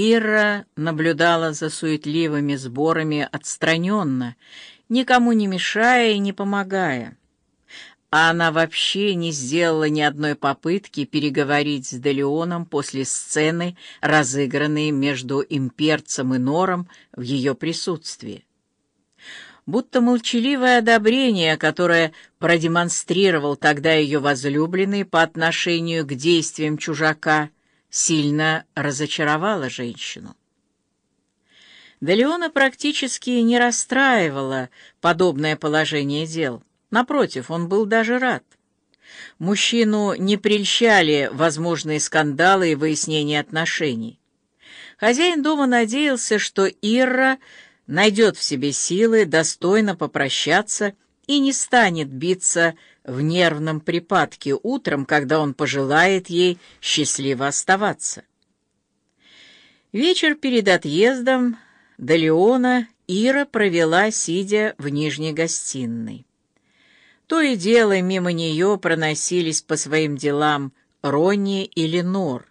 Ира наблюдала за суетливыми сборами отстраненно, никому не мешая и не помогая. А она вообще не сделала ни одной попытки переговорить с Делеоном после сцены, разыгранной между имперцем и Нором в ее присутствии. Будто молчаливое одобрение, которое продемонстрировал тогда ее возлюбленный по отношению к действиям чужака, сильно разочаровало женщину. Делеона практически не расстраивало подобное положение дел. Напротив, он был даже рад. Мужчину не прельщали возможные скандалы и выяснения отношений. Хозяин дома надеялся, что Ирра найдет в себе силы достойно попрощаться и не станет биться в нервном припадке утром, когда он пожелает ей счастливо оставаться. Вечер перед отъездом до Леона Ира провела, сидя в нижней гостиной. То и дело мимо нее проносились по своим делам Ронни и Ленор.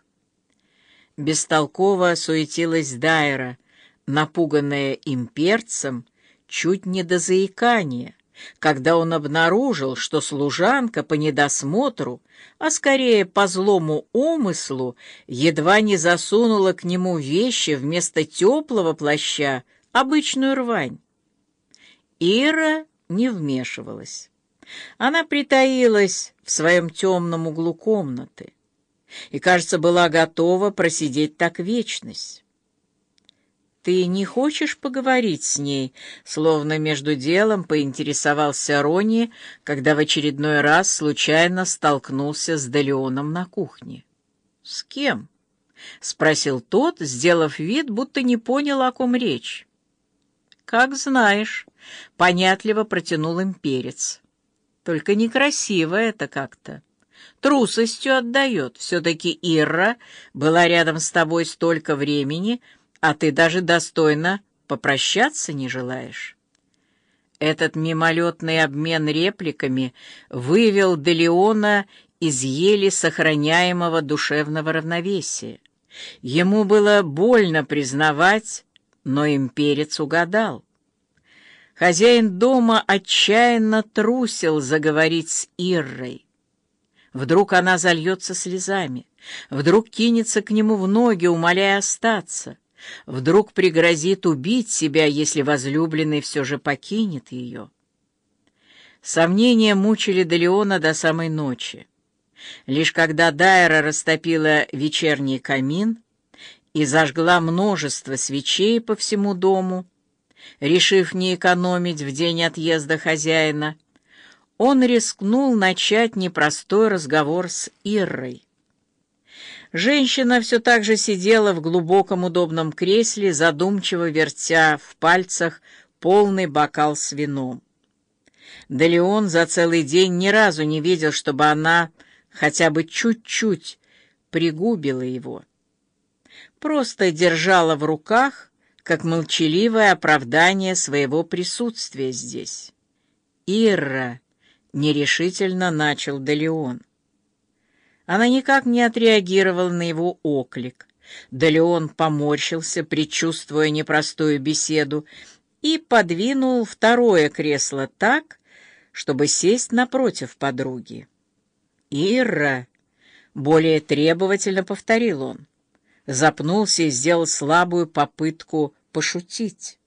Бестолково суетилась Дайра, напуганная имперцем чуть не до заикания, когда он обнаружил, что служанка по недосмотру, а скорее по злому умыслу, едва не засунула к нему вещи вместо теплого плаща, обычную рвань. Ира не вмешивалась. Она притаилась в своем темном углу комнаты и, кажется, была готова просидеть так вечность. «Ты не хочешь поговорить с ней?» Словно между делом поинтересовался Рони, когда в очередной раз случайно столкнулся с Делеоном на кухне. «С кем?» — спросил тот, сделав вид, будто не понял, о ком речь. «Как знаешь», — понятливо протянул им перец. Только некрасиво это как-то. Трусостью отдает. Все-таки Ирра была рядом с тобой столько времени, а ты даже достойно попрощаться не желаешь. Этот мимолетный обмен репликами вывел Делеона из еле сохраняемого душевного равновесия. Ему было больно признавать, но имперец угадал. Хозяин дома отчаянно трусил заговорить с Иррой. Вдруг она зальется слезами, вдруг кинется к нему в ноги, умоляя остаться, вдруг пригрозит убить себя, если возлюбленный все же покинет ее. Сомнения мучили Делеона до самой ночи. Лишь когда Дайра растопила вечерний камин и зажгла множество свечей по всему дому, решив не экономить в день отъезда хозяина, он рискнул начать непростой разговор с Иррой. Женщина все так же сидела в глубоком удобном кресле, задумчиво вертя в пальцах полный бокал с вином. Да Леон за целый день ни разу не видел, чтобы она хотя бы чуть-чуть пригубила его. Просто держала в руках как молчаливое оправдание своего присутствия здесь. «Ирра!» — нерешительно начал Делеон. Она никак не отреагировала на его оклик. Делеон поморщился, предчувствуя непростую беседу, и подвинул второе кресло так, чтобы сесть напротив подруги. «Ирра!» — более требовательно повторил он запнулся и сделал слабую попытку пошутить.